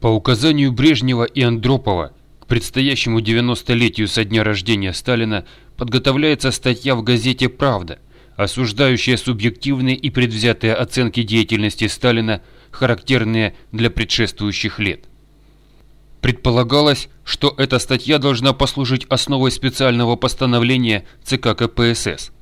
По указанию Брежнева и Андропова к предстоящему 90-летию со дня рождения Сталина подготовляется статья в газете «Правда», осуждающая субъективные и предвзятые оценки деятельности Сталина, характерные для предшествующих лет. Предполагалось, что эта статья должна послужить основой специального постановления ЦК КПСС.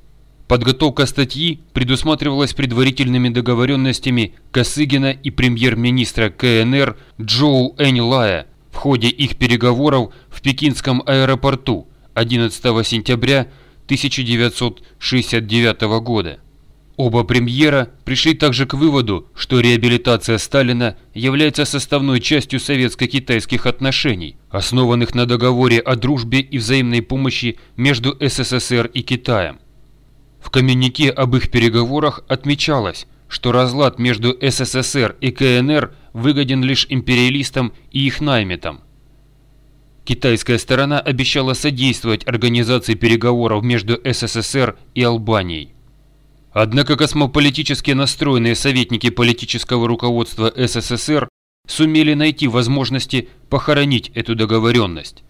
Подготовка статьи предусматривалась предварительными договоренностями Косыгина и премьер-министра КНР Джоу Эньлая в ходе их переговоров в Пекинском аэропорту 11 сентября 1969 года. Оба премьера пришли также к выводу, что реабилитация Сталина является составной частью советско-китайских отношений, основанных на договоре о дружбе и взаимной помощи между СССР и Китаем. В коммюнике об их переговорах отмечалось, что разлад между СССР и КНР выгоден лишь империалистам и их наймитам. Китайская сторона обещала содействовать организации переговоров между СССР и Албанией. Однако космополитически настроенные советники политического руководства СССР сумели найти возможности похоронить эту договоренность.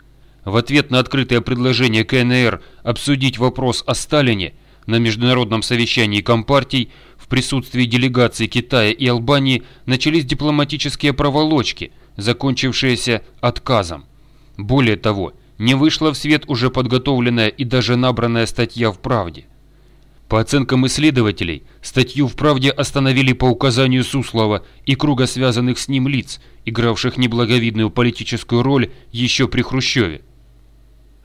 В ответ на открытое предложение КНР обсудить вопрос о Сталине на международном совещании Компартий в присутствии делегаций Китая и Албании начались дипломатические проволочки, закончившиеся отказом. Более того, не вышла в свет уже подготовленная и даже набранная статья в «Правде». По оценкам исследователей, статью в «Правде» остановили по указанию Суслова и круга связанных с ним лиц, игравших неблаговидную политическую роль еще при Хрущеве.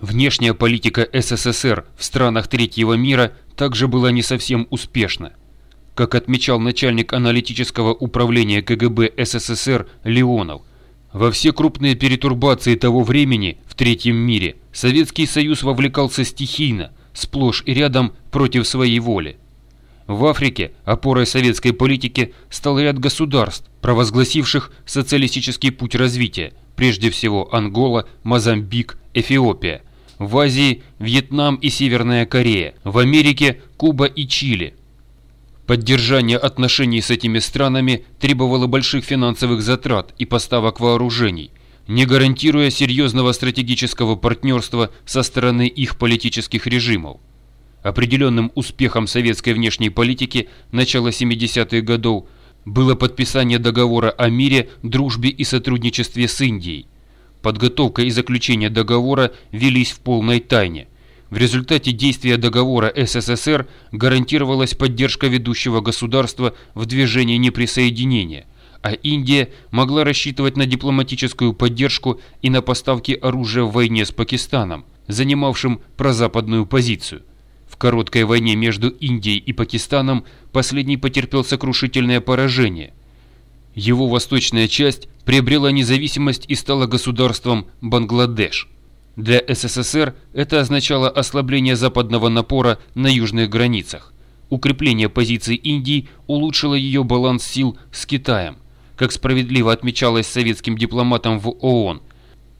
Внешняя политика СССР в странах третьего мира также была не совсем успешна. Как отмечал начальник аналитического управления КГБ СССР Леонов, во все крупные перетурбации того времени в третьем мире Советский Союз вовлекался стихийно – сплошь и рядом против своей воли. В Африке опорой советской политики стал ряд государств, провозгласивших социалистический путь развития, прежде всего Ангола, Мозамбик, Эфиопия. В Азии – Вьетнам и Северная Корея, в Америке – Куба и Чили. Поддержание отношений с этими странами требовало больших финансовых затрат и поставок вооружений – не гарантируя серьезного стратегического партнерства со стороны их политических режимов. Определенным успехом советской внешней политики начала 70-х годов было подписание договора о мире, дружбе и сотрудничестве с Индией. Подготовка и заключение договора велись в полной тайне. В результате действия договора СССР гарантировалась поддержка ведущего государства в движении неприсоединения – а Индия могла рассчитывать на дипломатическую поддержку и на поставки оружия в войне с Пакистаном, занимавшим прозападную позицию. В короткой войне между Индией и Пакистаном последний потерпел сокрушительное поражение. Его восточная часть приобрела независимость и стала государством Бангладеш. Для СССР это означало ослабление западного напора на южных границах. Укрепление позиций Индии улучшило ее баланс сил с Китаем как справедливо отмечалось советским дипломатом в ООН.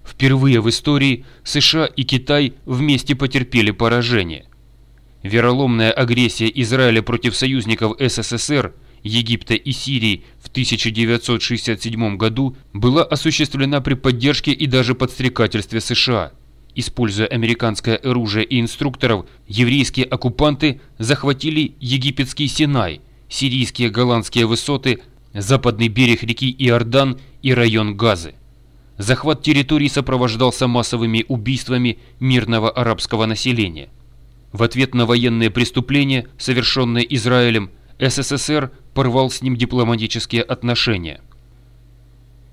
Впервые в истории США и Китай вместе потерпели поражение. Вероломная агрессия Израиля против союзников СССР, Египта и Сирии 1967 году была осуществлена при поддержке и даже подстрекательстве США. Используя американское оружие и инструкторов, еврейские оккупанты захватили египетский Синай, сирийские голландские высоты – западный берег реки Иордан и район Газы. Захват территорий сопровождался массовыми убийствами мирного арабского населения. В ответ на военные преступления, совершенные Израилем, СССР порвал с ним дипломатические отношения.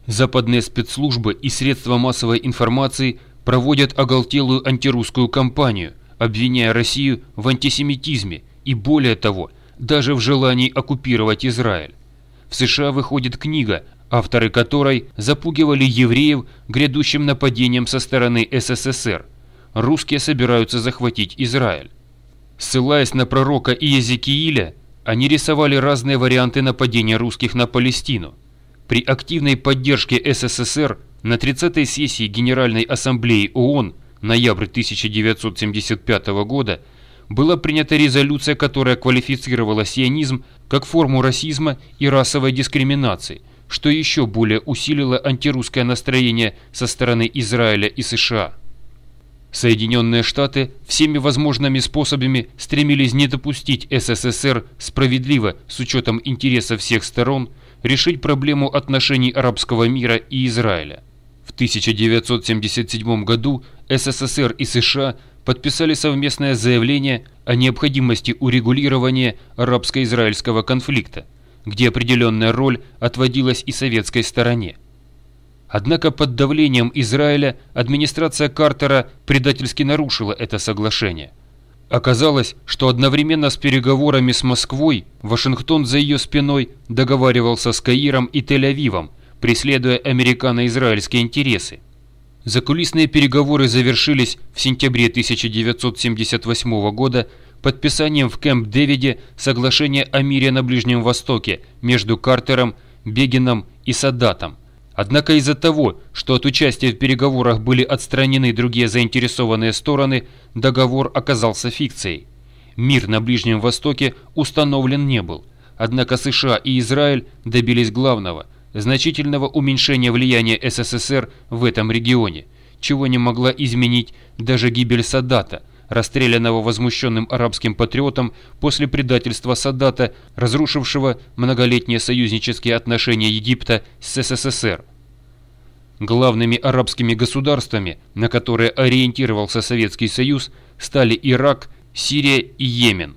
Западные спецслужбы и средства массовой информации проводят оголтелую антирусскую кампанию, обвиняя Россию в антисемитизме и, более того, даже в желании оккупировать Израиль в США выходит книга, авторы которой запугивали евреев грядущим нападением со стороны СССР. Русские собираются захватить Израиль. Ссылаясь на пророка Иезекииля, они рисовали разные варианты нападения русских на Палестину. При активной поддержке СССР на 30-й сессии Генеральной Ассамблеи ООН ноябрь 1975 года была принята резолюция, которая квалифицировала сионизм как форму расизма и расовой дискриминации, что еще более усилило антирусское настроение со стороны Израиля и США. Соединенные Штаты всеми возможными способами стремились не допустить СССР справедливо, с учетом интересов всех сторон, решить проблему отношений арабского мира и Израиля. В 1977 году СССР и США подписали совместное заявление о необходимости урегулирования арабско-израильского конфликта, где определенная роль отводилась и советской стороне. Однако под давлением Израиля администрация Картера предательски нарушила это соглашение. Оказалось, что одновременно с переговорами с Москвой Вашингтон за ее спиной договаривался с Каиром и Тель-Авивом, преследуя американо-израильские интересы. Закулисные переговоры завершились в сентябре 1978 года подписанием в Кэмп-Дэвиде соглашения о мире на Ближнем Востоке между Картером, Бегином и Саддатом. Однако из-за того, что от участия в переговорах были отстранены другие заинтересованные стороны, договор оказался фикцией. Мир на Ближнем Востоке установлен не был, однако США и Израиль добились главного – значительного уменьшения влияния СССР в этом регионе, чего не могла изменить даже гибель Саддата, расстрелянного возмущенным арабским патриотом после предательства Саддата, разрушившего многолетние союзнические отношения Египта с СССР. Главными арабскими государствами, на которые ориентировался Советский Союз, стали Ирак, Сирия и Йемен.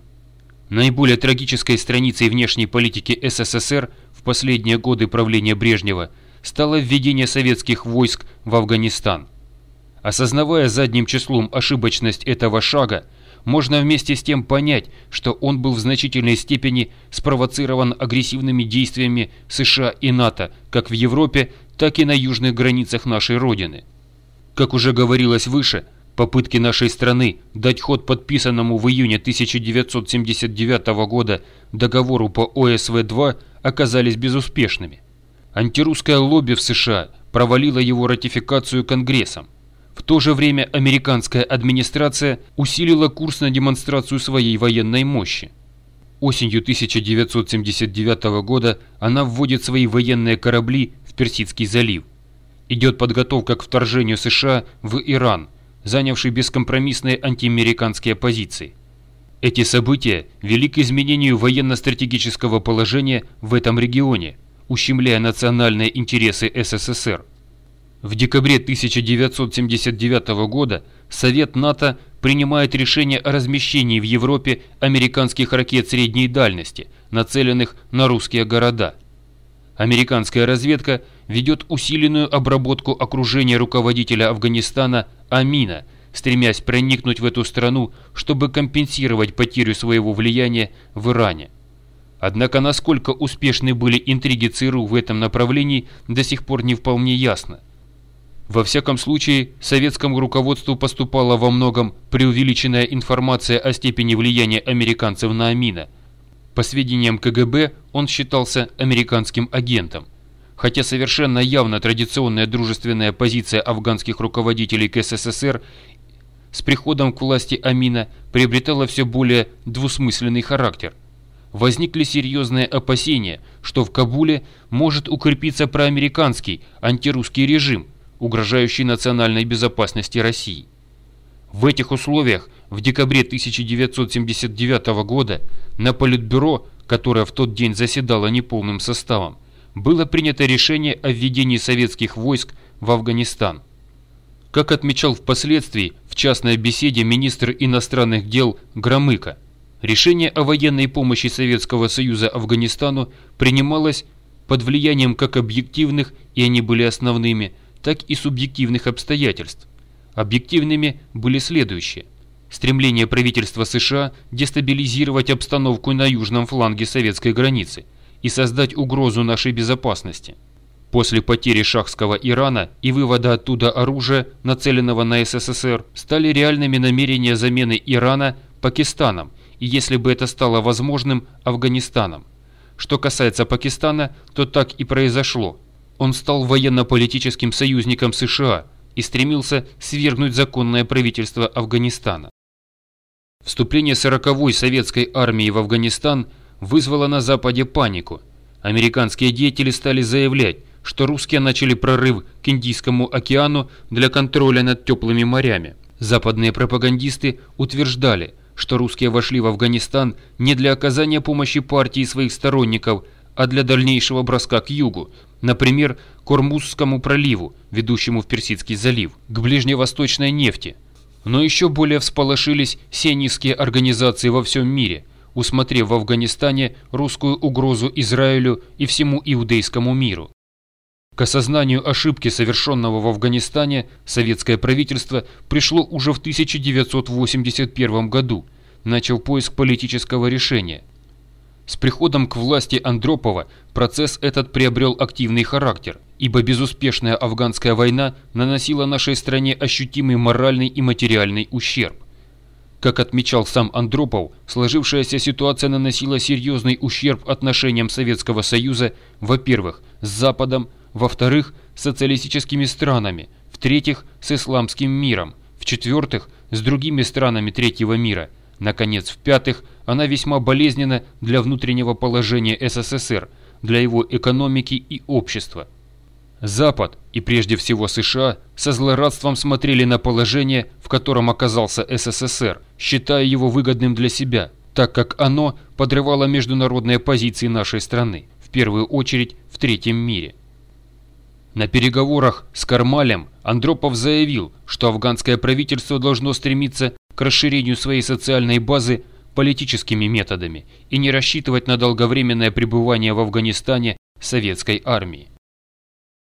Наиболее трагической страницей внешней политики СССР – в последние годы правления Брежнева стало введение советских войск в Афганистан. Осознавая задним числом ошибочность этого шага, можно вместе с тем понять, что он был в значительной степени спровоцирован агрессивными действиями США и НАТО как в Европе, так и на южных границах нашей Родины. Как уже говорилось выше, попытки нашей страны дать ход подписанному в июне 1979 года договору по ОСВ-2 оказались безуспешными. Антирусское лобби в США провалило его ратификацию Конгрессом. В то же время американская администрация усилила курс на демонстрацию своей военной мощи. Осенью 1979 года она вводит свои военные корабли в Персидский залив. Идет подготовка к вторжению США в Иран, занявший бескомпромиссные антиамериканские позиции. Эти события вели к изменению военно-стратегического положения в этом регионе, ущемляя национальные интересы СССР. В декабре 1979 года Совет НАТО принимает решение о размещении в Европе американских ракет средней дальности, нацеленных на русские города. Американская разведка ведет усиленную обработку окружения руководителя Афганистана Амина – стремясь проникнуть в эту страну, чтобы компенсировать потерю своего влияния в Иране. Однако насколько успешны были интриги ЦРУ в этом направлении, до сих пор не вполне ясно. Во всяком случае, советскому руководству поступала во многом преувеличенная информация о степени влияния американцев на Амина. По сведениям КГБ, он считался американским агентом. Хотя совершенно явно традиционная дружественная позиция афганских руководителей к СССР с приходом к власти Амина приобретала все более двусмысленный характер. Возникли серьезные опасения, что в Кабуле может укрепиться проамериканский антирусский режим, угрожающий национальной безопасности России. В этих условиях в декабре 1979 года на Политбюро, которое в тот день заседало неполным составом, было принято решение о введении советских войск в Афганистан. Как отмечал впоследствии в частной беседе министр иностранных дел Громыко, решение о военной помощи Советского Союза Афганистану принималось под влиянием как объективных, и они были основными, так и субъективных обстоятельств. Объективными были следующие. Стремление правительства США дестабилизировать обстановку на южном фланге советской границы и создать угрозу нашей безопасности – После потери шахского Ирана и вывода оттуда оружия, нацеленного на СССР, стали реальными намерения замены Ирана Пакистаном и, если бы это стало возможным, Афганистаном. Что касается Пакистана, то так и произошло. Он стал военно-политическим союзником США и стремился свергнуть законное правительство Афганистана. Вступление 40-й советской армии в Афганистан вызвало на Западе панику – американские деятели стали заявлять, что русские начали прорыв к Индийскому океану для контроля над теплыми морями. Западные пропагандисты утверждали, что русские вошли в Афганистан не для оказания помощи партии своих сторонников, а для дальнейшего броска к югу, например, к Ормузскому проливу, ведущему в Персидский залив, к ближневосточной нефти. Но еще более всполошились сионистские организации во всем мире, усмотрев в Афганистане русскую угрозу Израилю и всему иудейскому миру. К осознанию ошибки, совершенного в Афганистане, советское правительство пришло уже в 1981 году, начал поиск политического решения. С приходом к власти Андропова процесс этот приобрел активный характер, ибо безуспешная афганская война наносила нашей стране ощутимый моральный и материальный ущерб. Как отмечал сам Андропов, сложившаяся ситуация наносила серьезный ущерб отношениям Советского Союза, во-первых, с Западом, во-вторых, с социалистическими странами, в-третьих, с исламским миром, в-четвертых, с другими странами третьего мира, наконец, в-пятых, она весьма болезненна для внутреннего положения СССР, для его экономики и общества. Запад, и прежде всего США, со злорадством смотрели на положение, в котором оказался СССР, считая его выгодным для себя, так как оно подрывало международные позиции нашей страны, в первую очередь в третьем мире. На переговорах с Кармалем Андропов заявил, что афганское правительство должно стремиться к расширению своей социальной базы политическими методами и не рассчитывать на долговременное пребывание в Афганистане советской армии.